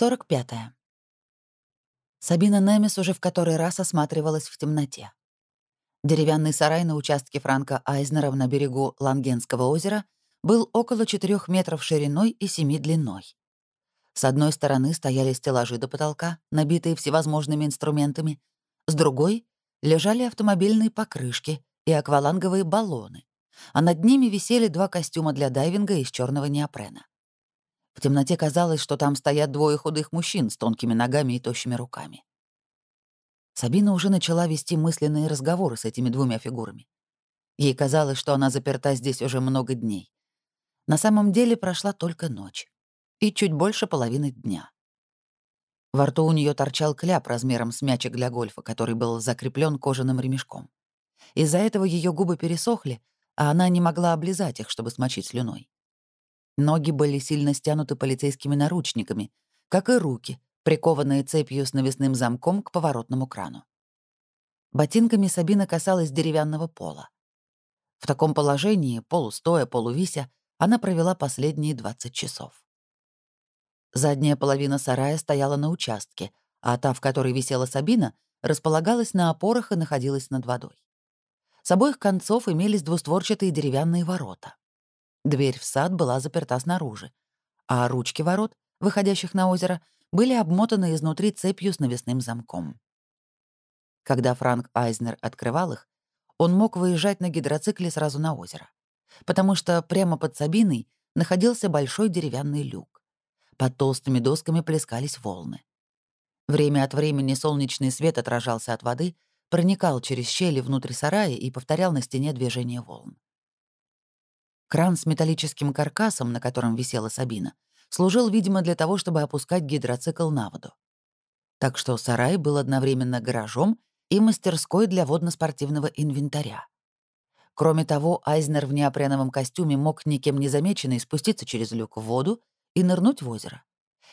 45. -е. Сабина Немес уже в который раз осматривалась в темноте. Деревянный сарай на участке Франка Айзнера на берегу Лангенского озера был около 4 метров шириной и 7 длиной. С одной стороны стояли стеллажи до потолка, набитые всевозможными инструментами, с другой — лежали автомобильные покрышки и акваланговые баллоны, а над ними висели два костюма для дайвинга из черного неопрена. В темноте казалось, что там стоят двое худых мужчин с тонкими ногами и тощими руками. Сабина уже начала вести мысленные разговоры с этими двумя фигурами. Ей казалось, что она заперта здесь уже много дней. На самом деле прошла только ночь. И чуть больше половины дня. Во рту у нее торчал кляп размером с мячик для гольфа, который был закреплен кожаным ремешком. Из-за этого ее губы пересохли, а она не могла облизать их, чтобы смочить слюной. Ноги были сильно стянуты полицейскими наручниками, как и руки, прикованные цепью с навесным замком к поворотному крану. Ботинками Сабина касалась деревянного пола. В таком положении, полустоя, полувися, она провела последние 20 часов. Задняя половина сарая стояла на участке, а та, в которой висела Сабина, располагалась на опорах и находилась над водой. С обоих концов имелись двустворчатые деревянные ворота. Дверь в сад была заперта снаружи, а ручки ворот, выходящих на озеро, были обмотаны изнутри цепью с навесным замком. Когда Франк Айзнер открывал их, он мог выезжать на гидроцикле сразу на озеро, потому что прямо под Сабиной находился большой деревянный люк. Под толстыми досками плескались волны. Время от времени солнечный свет отражался от воды, проникал через щели внутрь сарая и повторял на стене движение волн. Кран с металлическим каркасом, на котором висела Сабина, служил, видимо, для того, чтобы опускать гидроцикл на воду. Так что сарай был одновременно гаражом и мастерской для водно-спортивного инвентаря. Кроме того, Айзнер в неопреновом костюме мог никем не замеченный спуститься через люк в воду и нырнуть в озеро.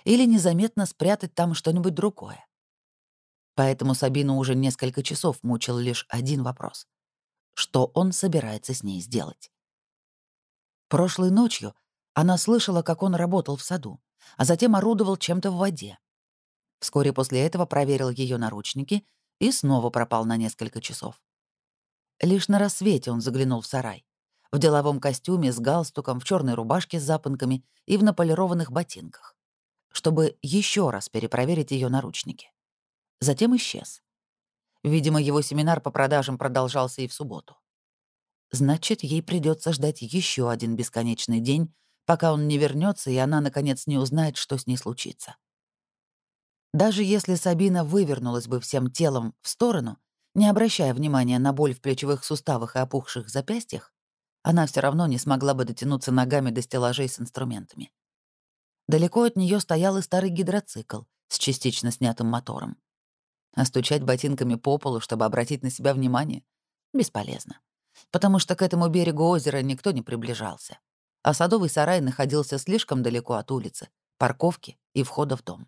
Или незаметно спрятать там что-нибудь другое. Поэтому Сабину уже несколько часов мучил лишь один вопрос. Что он собирается с ней сделать? Прошлой ночью она слышала, как он работал в саду, а затем орудовал чем-то в воде. Вскоре после этого проверил ее наручники и снова пропал на несколько часов. Лишь на рассвете он заглянул в сарай. В деловом костюме, с галстуком, в черной рубашке с запонками и в наполированных ботинках, чтобы еще раз перепроверить ее наручники. Затем исчез. Видимо, его семинар по продажам продолжался и в субботу. Значит, ей придется ждать еще один бесконечный день, пока он не вернется и она, наконец, не узнает, что с ней случится. Даже если Сабина вывернулась бы всем телом в сторону, не обращая внимания на боль в плечевых суставах и опухших запястьях, она все равно не смогла бы дотянуться ногами до стеллажей с инструментами. Далеко от нее стоял и старый гидроцикл с частично снятым мотором. А стучать ботинками по полу, чтобы обратить на себя внимание, бесполезно потому что к этому берегу озера никто не приближался, а садовый сарай находился слишком далеко от улицы, парковки и входа в дом.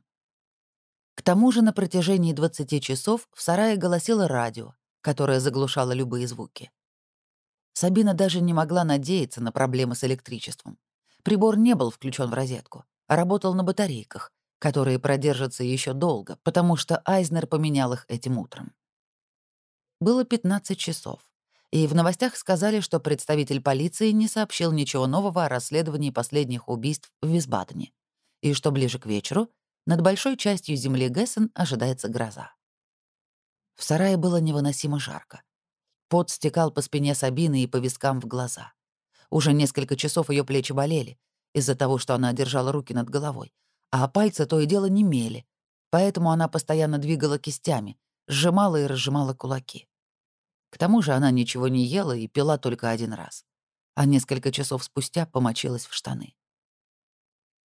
К тому же на протяжении 20 часов в сарае голосило радио, которое заглушало любые звуки. Сабина даже не могла надеяться на проблемы с электричеством. Прибор не был включен в розетку, а работал на батарейках, которые продержатся еще долго, потому что Айзнер поменял их этим утром. Было 15 часов и в новостях сказали, что представитель полиции не сообщил ничего нового о расследовании последних убийств в Висбадене, и что ближе к вечеру над большой частью земли Гессен ожидается гроза. В сарае было невыносимо жарко. Пот стекал по спине Сабины и по вискам в глаза. Уже несколько часов ее плечи болели из-за того, что она держала руки над головой, а пальцы то и дело немели, поэтому она постоянно двигала кистями, сжимала и разжимала кулаки. К тому же она ничего не ела и пила только один раз, а несколько часов спустя помочилась в штаны.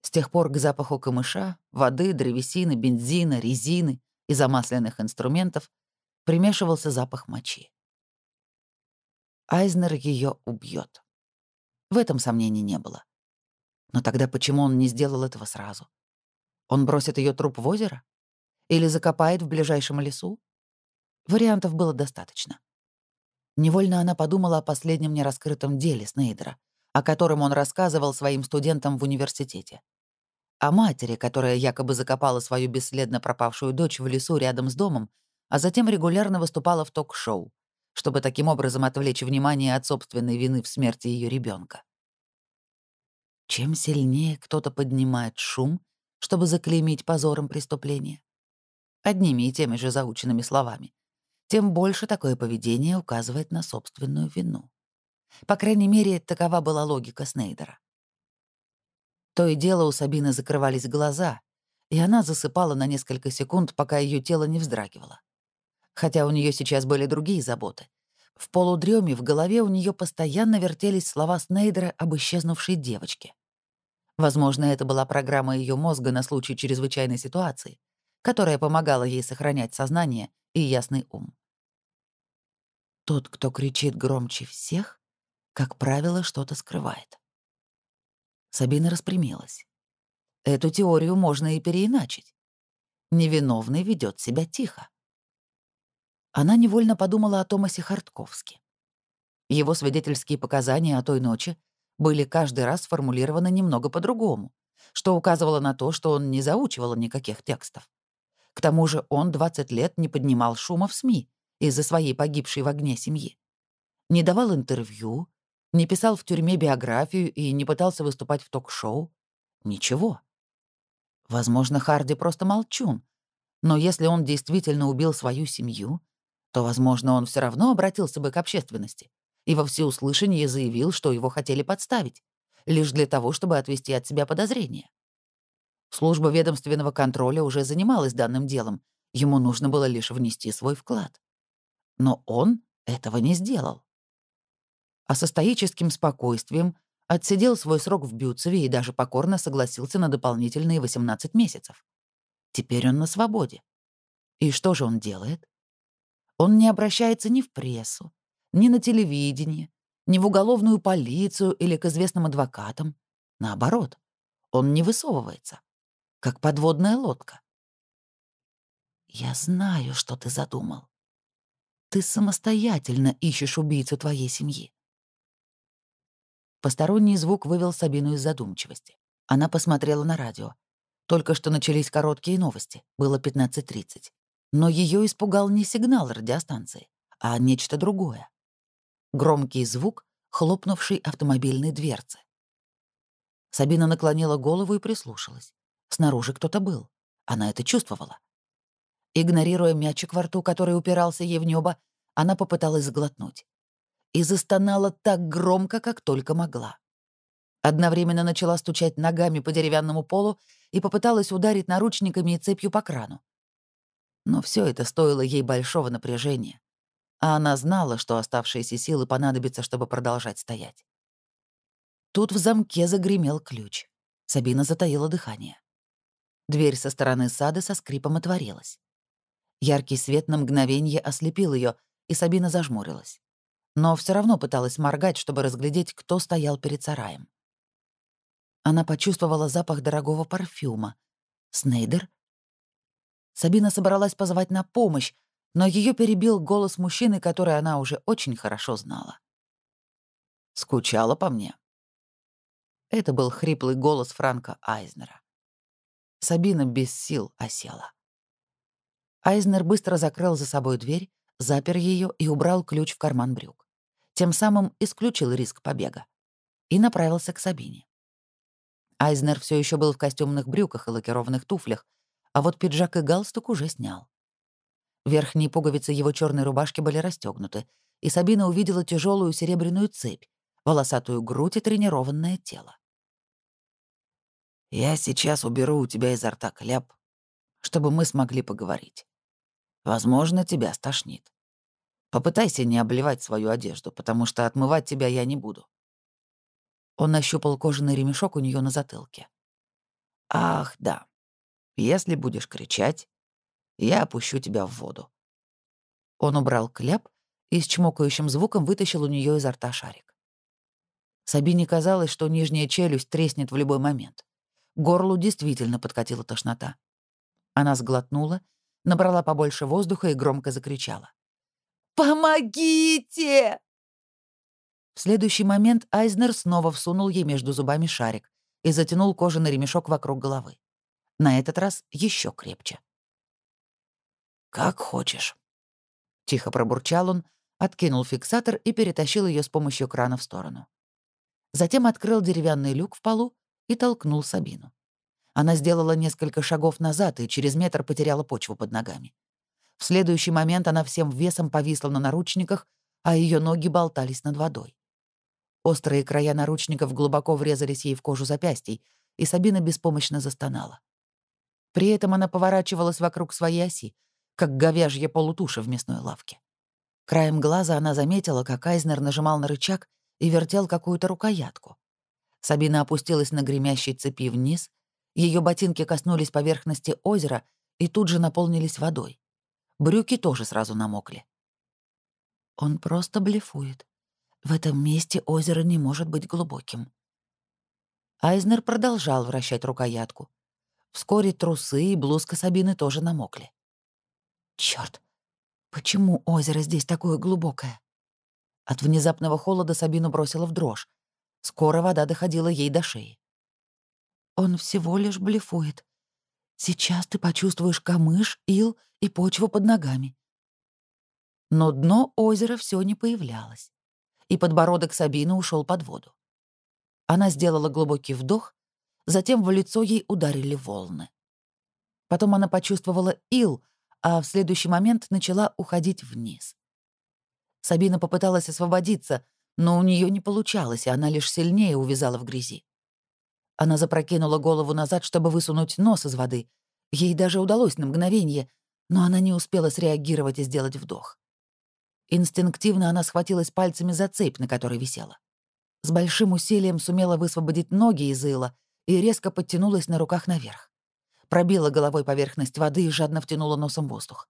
С тех пор к запаху камыша, воды, древесины, бензина, резины и замасленных инструментов примешивался запах мочи. Айзнер ее убьет. В этом сомнений не было. Но тогда почему он не сделал этого сразу? Он бросит ее труп в озеро? Или закопает в ближайшем лесу? Вариантов было достаточно. Невольно она подумала о последнем нераскрытом деле Снейдера, о котором он рассказывал своим студентам в университете. о матери, которая якобы закопала свою бесследно пропавшую дочь в лесу рядом с домом, а затем регулярно выступала в ток-шоу, чтобы таким образом отвлечь внимание от собственной вины в смерти ее ребенка. Чем сильнее кто-то поднимает шум, чтобы заклеймить позором преступление, одними и теми же заученными словами, тем больше такое поведение указывает на собственную вину. По крайней мере, такова была логика Снейдера. То и дело у Сабины закрывались глаза, и она засыпала на несколько секунд, пока ее тело не вздрагивало. Хотя у нее сейчас были другие заботы. В полудреме в голове у нее постоянно вертелись слова Снейдера об исчезнувшей девочке. Возможно, это была программа ее мозга на случай чрезвычайной ситуации, которая помогала ей сохранять сознание и ясный ум. Тот, кто кричит громче всех, как правило, что-то скрывает. Сабина распрямилась. Эту теорию можно и переиначить. Невиновный ведет себя тихо. Она невольно подумала о Томасе Хартковске. Его свидетельские показания о той ночи были каждый раз сформулированы немного по-другому, что указывало на то, что он не заучивал никаких текстов. К тому же он 20 лет не поднимал шума в СМИ из-за своей погибшей в огне семьи. Не давал интервью, не писал в тюрьме биографию и не пытался выступать в ток-шоу. Ничего. Возможно, Харди просто молчун. Но если он действительно убил свою семью, то, возможно, он все равно обратился бы к общественности и во всеуслышание заявил, что его хотели подставить, лишь для того, чтобы отвести от себя подозрения. Служба ведомственного контроля уже занималась данным делом, ему нужно было лишь внести свой вклад. Но он этого не сделал а со стоическим спокойствием отсидел свой срок в Бюцеве и даже покорно согласился на дополнительные 18 месяцев. Теперь он на свободе. И что же он делает? Он не обращается ни в прессу, ни на телевидение, ни в уголовную полицию или к известным адвокатам. Наоборот, он не высовывается, как подводная лодка. «Я знаю, что ты задумал. Ты самостоятельно ищешь убийцу твоей семьи. Посторонний звук вывел Сабину из задумчивости. Она посмотрела на радио. Только что начались короткие новости, было 15.30. Но ее испугал не сигнал радиостанции, а нечто другое. Громкий звук, хлопнувший автомобильной дверцы. Сабина наклонила голову и прислушалась. Снаружи кто-то был. Она это чувствовала. Игнорируя мячик во рту, который упирался ей в небо, она попыталась сглотнуть и застонала так громко, как только могла. Одновременно начала стучать ногами по деревянному полу и попыталась ударить наручниками и цепью по крану. Но все это стоило ей большого напряжения, а она знала, что оставшиеся силы понадобятся, чтобы продолжать стоять. Тут в замке загремел ключ. Сабина затаила дыхание. Дверь со стороны сада со скрипом отворилась. Яркий свет на мгновение ослепил ее, и Сабина зажмурилась но все равно пыталась моргать, чтобы разглядеть, кто стоял перед сараем. Она почувствовала запах дорогого парфюма. Снейдер? Сабина собралась позвать на помощь, но ее перебил голос мужчины, который она уже очень хорошо знала. «Скучала по мне?» Это был хриплый голос Франка Айзнера. Сабина без сил осела. Айзнер быстро закрыл за собой дверь, запер ее и убрал ключ в карман брюк тем самым исключил риск побега, и направился к Сабине. Айзнер все еще был в костюмных брюках и лакированных туфлях, а вот пиджак и галстук уже снял. Верхние пуговицы его черной рубашки были расстегнуты, и Сабина увидела тяжелую серебряную цепь, волосатую грудь и тренированное тело. «Я сейчас уберу у тебя изо рта кляп, чтобы мы смогли поговорить. Возможно, тебя стошнит. Попытайся не обливать свою одежду, потому что отмывать тебя я не буду». Он нащупал кожаный ремешок у нее на затылке. «Ах, да. Если будешь кричать, я опущу тебя в воду». Он убрал кляп и с чмокающим звуком вытащил у нее изо рта шарик. Сабине казалось, что нижняя челюсть треснет в любой момент. Горлу действительно подкатила тошнота. Она сглотнула, набрала побольше воздуха и громко закричала. «Помогите!» В следующий момент Айзнер снова всунул ей между зубами шарик, и затянул кожаный ремешок вокруг головы. На этот раз еще крепче. «Как хочешь», — тихо пробурчал он, откинул фиксатор и перетащил ее с помощью крана в сторону. Затем открыл деревянный люк в полу и толкнул Сабину. Она сделала несколько шагов назад и через метр потеряла почву под ногами. В следующий момент она всем весом повисла на наручниках, а ее ноги болтались над водой. Острые края наручников глубоко врезались ей в кожу запястий, и Сабина беспомощно застонала. При этом она поворачивалась вокруг своей оси, как говяжья полутуша в мясной лавке. Краем глаза она заметила, как Айзнер нажимал на рычаг и вертел какую-то рукоятку. Сабина опустилась на гремящей цепи вниз, ее ботинки коснулись поверхности озера и тут же наполнились водой. Брюки тоже сразу намокли. Он просто блефует. В этом месте озеро не может быть глубоким. Айзнер продолжал вращать рукоятку. Вскоре трусы и блузка Сабины тоже намокли. Черт, почему озеро здесь такое глубокое? От внезапного холода Сабину бросила в дрожь. Скоро вода доходила ей до шеи. Он всего лишь блефует. Сейчас ты почувствуешь камыш, ил и почву под ногами. Но дно озера все не появлялось, и подбородок Сабины ушел под воду. Она сделала глубокий вдох, затем в лицо ей ударили волны. Потом она почувствовала ил, а в следующий момент начала уходить вниз. Сабина попыталась освободиться, но у нее не получалось, и она лишь сильнее увязала в грязи. Она запрокинула голову назад, чтобы высунуть нос из воды. Ей даже удалось на мгновение, но она не успела среагировать и сделать вдох. Инстинктивно она схватилась пальцами за цепь, на которой висела. С большим усилием сумела высвободить ноги из ила и резко подтянулась на руках наверх. Пробила головой поверхность воды и жадно втянула носом воздух.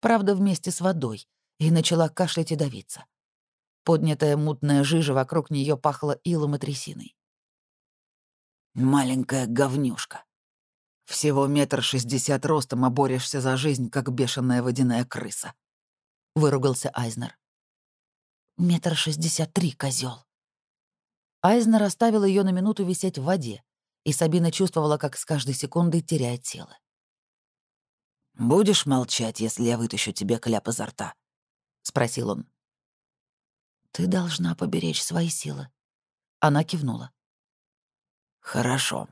Правда, вместе с водой, и начала кашлять и давиться. Поднятая мутная жижа вокруг нее пахла илом и трясиной. Маленькая говнюшка. Всего метр шестьдесят ростом, а борешься за жизнь, как бешеная водяная крыса. Выругался Айзнер. Метр шестьдесят три, козел. Айзнер оставил ее на минуту висеть в воде, и Сабина чувствовала, как с каждой секундой теряет силы. «Будешь молчать, если я вытащу тебе кляп изо рта?» — спросил он. «Ты должна поберечь свои силы». Она кивнула. «Хорошо».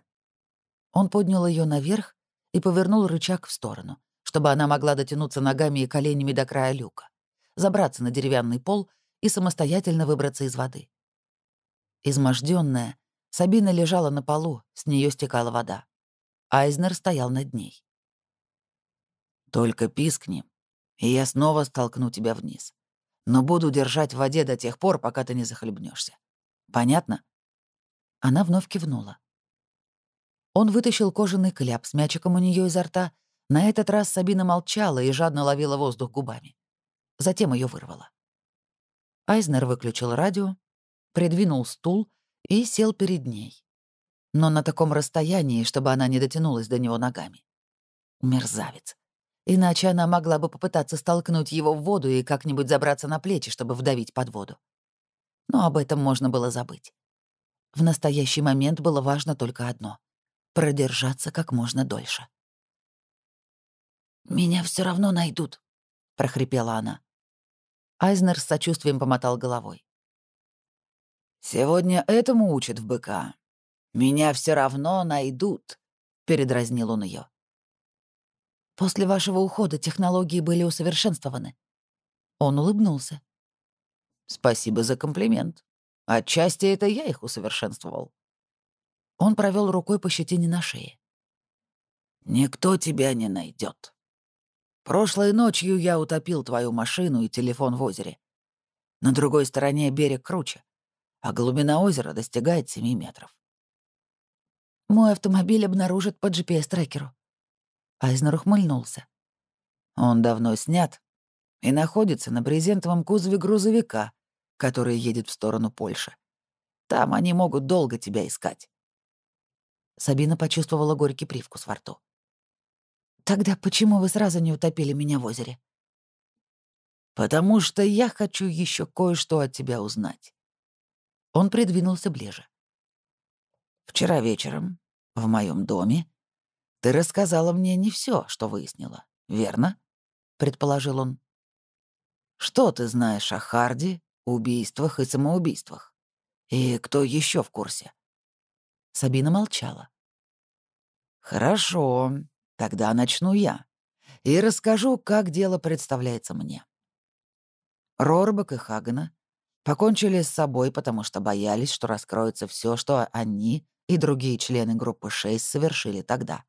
Он поднял ее наверх и повернул рычаг в сторону, чтобы она могла дотянуться ногами и коленями до края люка, забраться на деревянный пол и самостоятельно выбраться из воды. Изможденная, Сабина лежала на полу, с нее стекала вода. Айзнер стоял над ней. «Только пискни, и я снова столкну тебя вниз. Но буду держать в воде до тех пор, пока ты не захлебнешься. Понятно?» Она вновь кивнула. Он вытащил кожаный кляп с мячиком у нее изо рта. На этот раз Сабина молчала и жадно ловила воздух губами. Затем ее вырвало. Айзнер выключил радио, придвинул стул и сел перед ней. Но на таком расстоянии, чтобы она не дотянулась до него ногами. Мерзавец. Иначе она могла бы попытаться столкнуть его в воду и как-нибудь забраться на плечи, чтобы вдавить под воду. Но об этом можно было забыть. В настоящий момент было важно только одно продержаться как можно дольше. «Меня все равно найдут», — прохрипела она. Айзнер с сочувствием помотал головой. «Сегодня этому учат в БК. Меня все равно найдут», — передразнил он ее. «После вашего ухода технологии были усовершенствованы». Он улыбнулся. «Спасибо за комплимент. Отчасти это я их усовершенствовал. Он провел рукой по щетине на шее. «Никто тебя не найдет. Прошлой ночью я утопил твою машину и телефон в озере. На другой стороне берег круче, а глубина озера достигает 7 метров. Мой автомобиль обнаружат по GPS-трекеру. Айзнер ухмыльнулся. Он давно снят и находится на брезентовом кузове грузовика, который едет в сторону Польши. Там они могут долго тебя искать. Сабина почувствовала горький привкус во рту. «Тогда почему вы сразу не утопили меня в озере?» «Потому что я хочу еще кое-что от тебя узнать». Он придвинулся ближе. Вчера вечером в моем доме ты рассказала мне не все, что выяснила, верно? предположил он. Что ты знаешь о Харди, убийствах и самоубийствах? И кто еще в курсе? Сабина молчала. Хорошо, тогда начну я и расскажу, как дело представляется мне. Рорбак и Хагена покончили с собой, потому что боялись, что раскроется все, что они и другие члены группы 6 совершили тогда.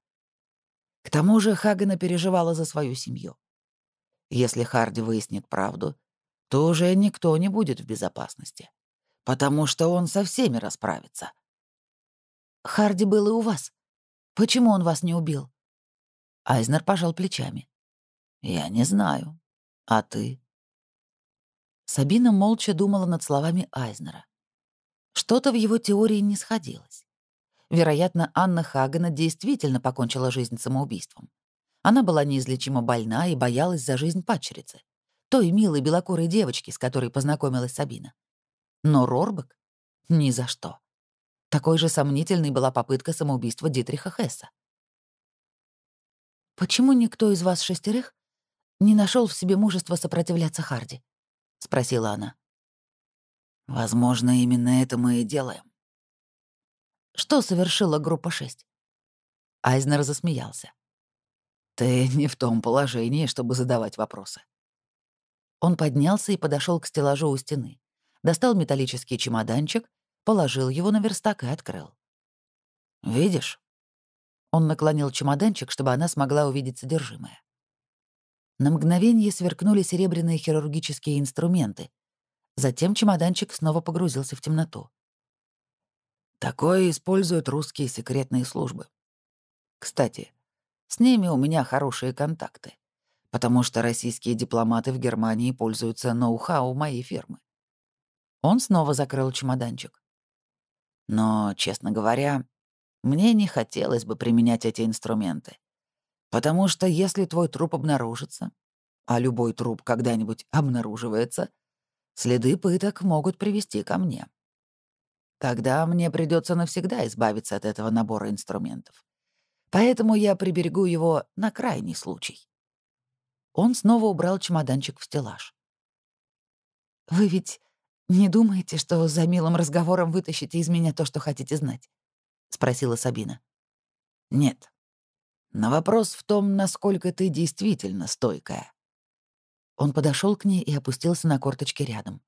К тому же Хагена переживала за свою семью. Если Харди выяснит правду, то уже никто не будет в безопасности, потому что он со всеми расправится. «Харди был и у вас. Почему он вас не убил?» Айзнер пожал плечами. «Я не знаю. А ты?» Сабина молча думала над словами Айзнера. Что-то в его теории не сходилось. Вероятно, Анна Хагена действительно покончила жизнь самоубийством. Она была неизлечимо больна и боялась за жизнь падчерицы, той милой белокурой девочки, с которой познакомилась Сабина. Но Рорбек — ни за что. Такой же сомнительной была попытка самоубийства Дитриха Хесса. «Почему никто из вас шестерых не нашел в себе мужества сопротивляться Харди?» — спросила она. «Возможно, именно это мы и делаем». «Что совершила группа 6?» Айзнер засмеялся. «Ты не в том положении, чтобы задавать вопросы». Он поднялся и подошел к стеллажу у стены, достал металлический чемоданчик, положил его на верстак и открыл. «Видишь?» Он наклонил чемоданчик, чтобы она смогла увидеть содержимое. На мгновение сверкнули серебряные хирургические инструменты. Затем чемоданчик снова погрузился в темноту. Такое используют русские секретные службы. Кстати, с ними у меня хорошие контакты, потому что российские дипломаты в Германии пользуются ноу-хау моей фирмы. Он снова закрыл чемоданчик. Но, честно говоря, мне не хотелось бы применять эти инструменты. Потому что если твой труп обнаружится, а любой труп когда-нибудь обнаруживается, следы пыток могут привести ко мне. Тогда мне придется навсегда избавиться от этого набора инструментов. Поэтому я приберегу его на крайний случай. Он снова убрал чемоданчик в стеллаж. «Вы ведь не думаете, что за милым разговором вытащите из меня то, что хотите знать?» — спросила Сабина. «Нет. Но вопрос в том, насколько ты действительно стойкая. Он подошел к ней и опустился на корточки рядом.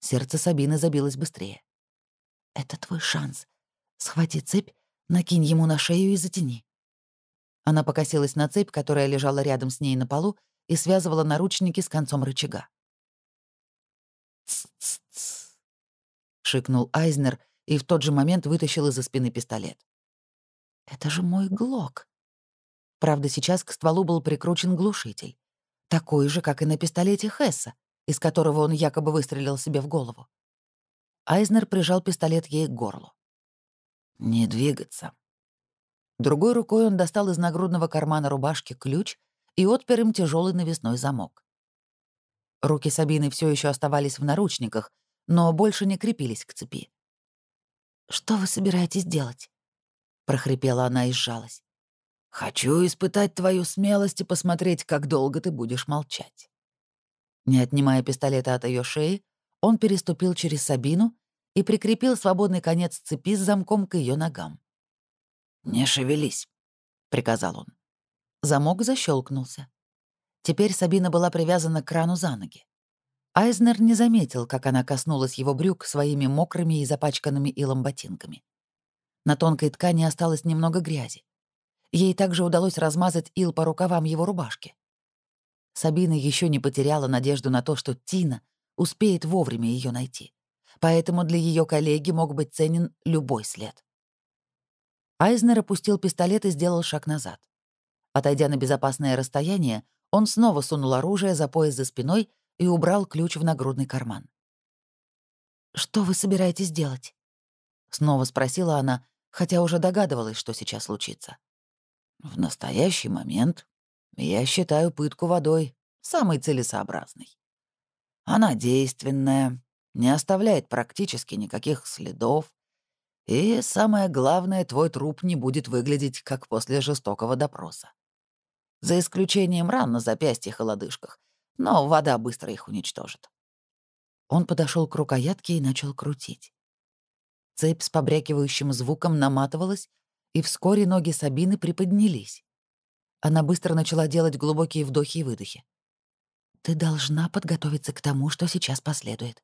Сердце Сабины забилось быстрее. «Это твой шанс. Схвати цепь, накинь ему на шею и затяни». Она покосилась на цепь, которая лежала рядом с ней на полу, и связывала наручники с концом рычага. «Ц-ц-ц», — шикнул Айзнер и в тот же момент вытащил из-за спины пистолет. «Это же мой глок», Правда, сейчас к стволу был прикручен глушитель. Такой же, как и на пистолете Хесса, из которого он якобы выстрелил себе в голову. Айзнер прижал пистолет ей к горлу. «Не двигаться». Другой рукой он достал из нагрудного кармана рубашки ключ и отпер им тяжелый навесной замок. Руки Сабины все еще оставались в наручниках, но больше не крепились к цепи. «Что вы собираетесь делать?» — прохрипела она и сжалась. Хочу испытать твою смелость и посмотреть, как долго ты будешь молчать. Не отнимая пистолета от ее шеи, он переступил через Сабину и прикрепил свободный конец цепи с замком к ее ногам. «Не шевелись», — приказал он. Замок защелкнулся. Теперь Сабина была привязана к крану за ноги. Айзнер не заметил, как она коснулась его брюк своими мокрыми и запачканными илом ботинками. На тонкой ткани осталось немного грязи. Ей также удалось размазать ил по рукавам его рубашки. Сабина еще не потеряла надежду на то, что Тина успеет вовремя ее найти. Поэтому для ее коллеги мог быть ценен любой след. Айзнер опустил пистолет и сделал шаг назад. Отойдя на безопасное расстояние, он снова сунул оружие за пояс за спиной и убрал ключ в нагрудный карман. «Что вы собираетесь делать?» — снова спросила она, хотя уже догадывалась, что сейчас случится. В настоящий момент я считаю пытку водой самой целесообразной. Она действенная, не оставляет практически никаких следов И самое главное, твой труп не будет выглядеть, как после жестокого допроса. За исключением ран на запястьях и лодыжках, но вода быстро их уничтожит. Он подошел к рукоятке и начал крутить. Цепь с побрякивающим звуком наматывалась, и вскоре ноги Сабины приподнялись. Она быстро начала делать глубокие вдохи и выдохи. «Ты должна подготовиться к тому, что сейчас последует».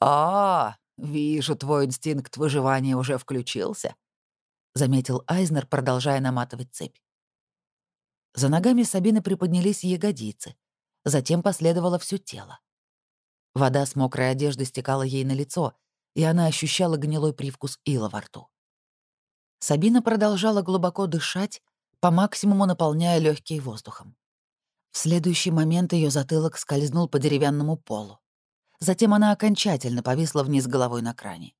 «А, вижу, твой инстинкт выживания уже включился», — заметил Айзнер, продолжая наматывать цепь. За ногами Сабины приподнялись ягодицы, затем последовало все тело. Вода с мокрой одежды стекала ей на лицо, и она ощущала гнилой привкус ила во рту. Сабина продолжала глубоко дышать, по максимуму наполняя легкие воздухом. В следующий момент ее затылок скользнул по деревянному полу. Затем она окончательно повисла вниз головой на кране.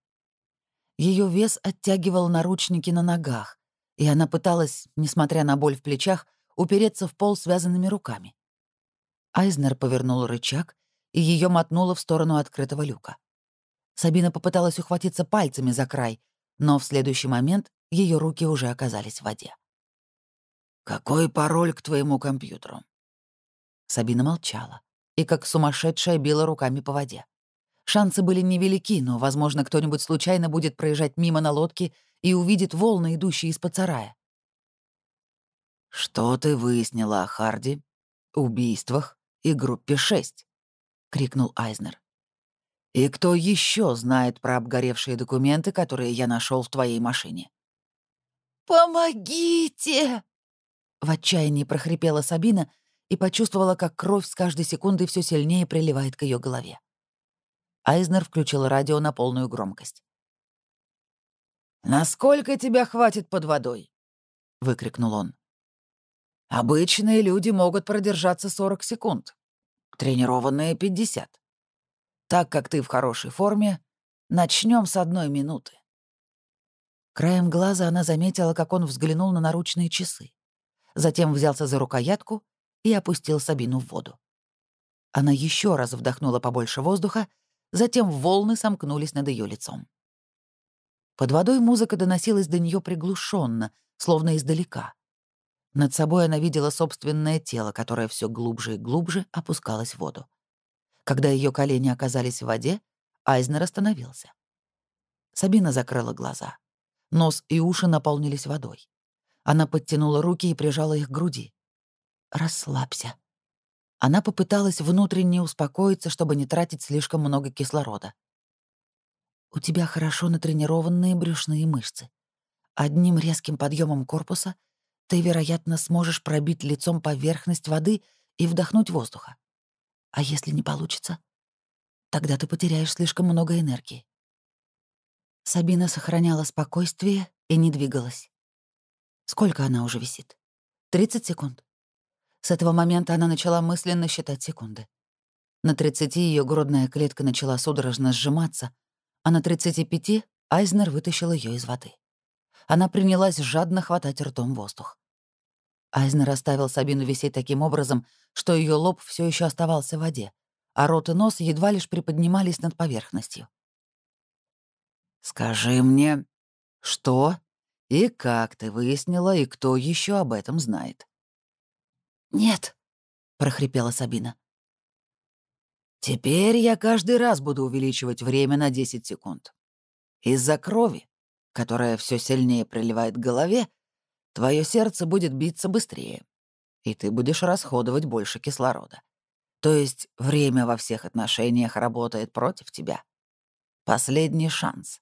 Ее вес оттягивал наручники на ногах, и она пыталась, несмотря на боль в плечах, упереться в пол связанными руками. Айзнер повернул рычаг, и ее мотнуло в сторону открытого люка. Сабина попыталась ухватиться пальцами за край, но в следующий момент ее руки уже оказались в воде. «Какой пароль к твоему компьютеру?» Сабина молчала и как сумасшедшая била руками по воде. Шансы были невелики, но, возможно, кто-нибудь случайно будет проезжать мимо на лодке и увидит волны, идущие из-под сарая. «Что ты выяснила о Харди, убийствах и группе 6?» — крикнул Айзнер. И кто еще знает про обгоревшие документы, которые я нашел в твоей машине? «Помогите!» В отчаянии прохрипела Сабина и почувствовала, как кровь с каждой секундой все сильнее приливает к ее голове. Айзнер включил радио на полную громкость. «Насколько тебя хватит под водой?» — выкрикнул он. «Обычные люди могут продержаться 40 секунд, тренированные — 50. Так как ты в хорошей форме, начнем с одной минуты. Краем глаза она заметила, как он взглянул на наручные часы. Затем взялся за рукоятку и опустил Сабину в воду. Она еще раз вдохнула побольше воздуха, затем волны сомкнулись над ее лицом. Под водой музыка доносилась до нее приглушенно, словно издалека. Над собой она видела собственное тело, которое все глубже и глубже опускалось в воду. Когда ее колени оказались в воде, Айзнер остановился. Сабина закрыла глаза. Нос и уши наполнились водой. Она подтянула руки и прижала их к груди. «Расслабься». Она попыталась внутренне успокоиться, чтобы не тратить слишком много кислорода. «У тебя хорошо натренированные брюшные мышцы. Одним резким подъемом корпуса ты, вероятно, сможешь пробить лицом поверхность воды и вдохнуть воздуха. А если не получится? Тогда ты потеряешь слишком много энергии. Сабина сохраняла спокойствие и не двигалась. Сколько она уже висит? 30 секунд. С этого момента она начала мысленно считать секунды. На 30 ее грудная клетка начала судорожно сжиматься, а на 35 Айзнер вытащил ее из воды. Она принялась жадно хватать ртом воздух. Айзнер оставил Сабину висеть таким образом, что ее лоб все еще оставался в воде, а рот и нос едва лишь приподнимались над поверхностью. «Скажи мне, что и как ты выяснила, и кто еще об этом знает?» «Нет», — прохрипела Сабина. «Теперь я каждый раз буду увеличивать время на 10 секунд. Из-за крови, которая все сильнее приливает к голове, твое сердце будет биться быстрее, и ты будешь расходовать больше кислорода. То есть время во всех отношениях работает против тебя. Последний шанс.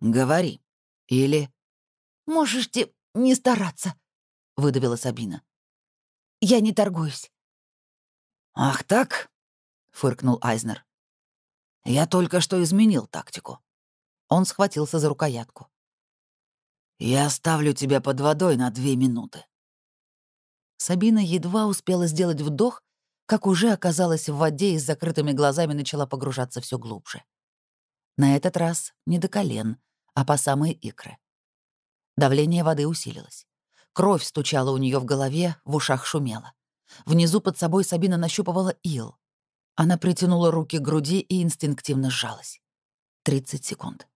Говори. Или... «Можете не стараться», — выдавила Сабина. «Я не торгуюсь». «Ах так?» — фыркнул Айзнер. «Я только что изменил тактику». Он схватился за рукоятку. «Я оставлю тебя под водой на две минуты». Сабина едва успела сделать вдох, как уже оказалась в воде и с закрытыми глазами начала погружаться все глубже. На этот раз не до колен, а по самые икры. Давление воды усилилось. Кровь стучала у нее в голове, в ушах шумела. Внизу под собой Сабина нащупывала ил. Она притянула руки к груди и инстинктивно сжалась. 30 секунд.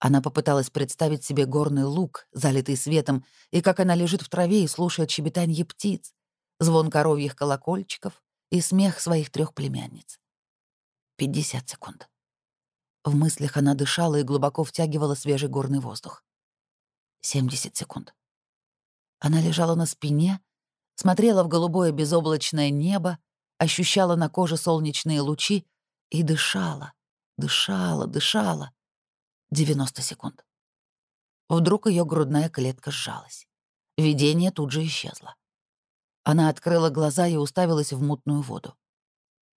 Она попыталась представить себе горный луг, залитый светом, и как она лежит в траве и слушает щебетанье птиц, звон коровьих колокольчиков и смех своих трех племянниц. 50 секунд. В мыслях она дышала и глубоко втягивала свежий горный воздух. 70 секунд. Она лежала на спине, смотрела в голубое безоблачное небо, ощущала на коже солнечные лучи и дышала, дышала, дышала. 90 секунд. Вдруг ее грудная клетка сжалась. Видение тут же исчезло. Она открыла глаза и уставилась в мутную воду.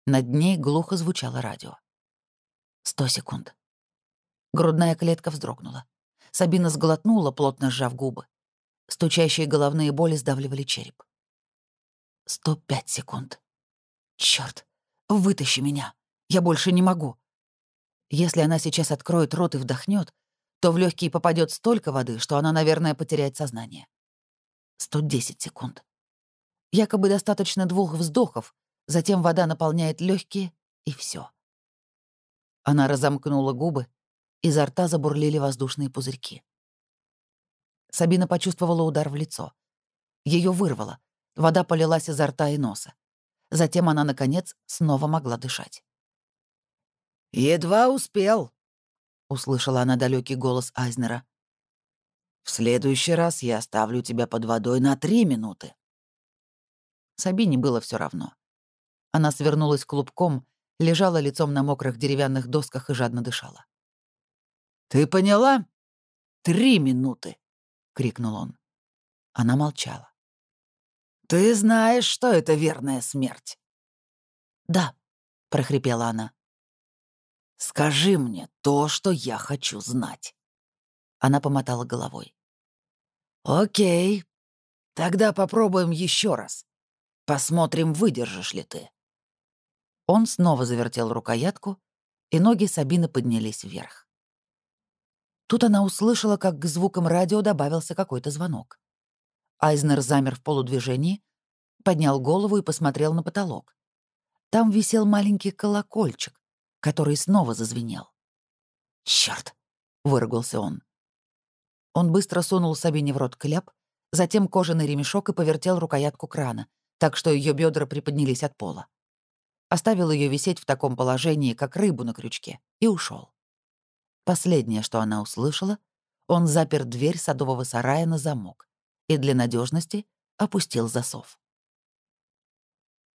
Над ней глухо звучало радио. Сто секунд. Грудная клетка вздрогнула. Сабина сглотнула, плотно сжав губы. Стучащие головные боли сдавливали череп. Сто пять секунд. Черт, вытащи меня. Я больше не могу. Если она сейчас откроет рот и вдохнет, то в легкие попадет столько воды, что она, наверное, потеряет сознание. 110 секунд. Якобы достаточно двух вздохов, затем вода наполняет легкие, и все. Она разомкнула губы, изо рта забурлили воздушные пузырьки. Сабина почувствовала удар в лицо. Ее вырвало. Вода полилась изо рта и носа. Затем она, наконец, снова могла дышать. «Едва успел», — услышала она далекий голос Айзнера. «В следующий раз я оставлю тебя под водой на три минуты». Сабине было все равно. Она свернулась клубком, лежала лицом на мокрых деревянных досках и жадно дышала. «Ты поняла? Три минуты!» — крикнул он. Она молчала. «Ты знаешь, что это верная смерть?» «Да», — прохрипела она. «Скажи мне то, что я хочу знать». Она помотала головой. «Окей. Тогда попробуем еще раз. Посмотрим, выдержишь ли ты». Он снова завертел рукоятку, и ноги Сабины поднялись вверх. Тут она услышала, как к звукам радио добавился какой-то звонок. Айзнер замер в полудвижении, поднял голову и посмотрел на потолок. Там висел маленький колокольчик, который снова зазвенел. «Чёрт!» — выругался он. Он быстро сунул Сабине в рот кляп, затем кожаный ремешок и повертел рукоятку крана, так что ее бедра приподнялись от пола. Оставил ее висеть в таком положении, как рыбу на крючке, и ушел. Последнее, что она услышала, он запер дверь садового сарая на замок и для надежности опустил засов.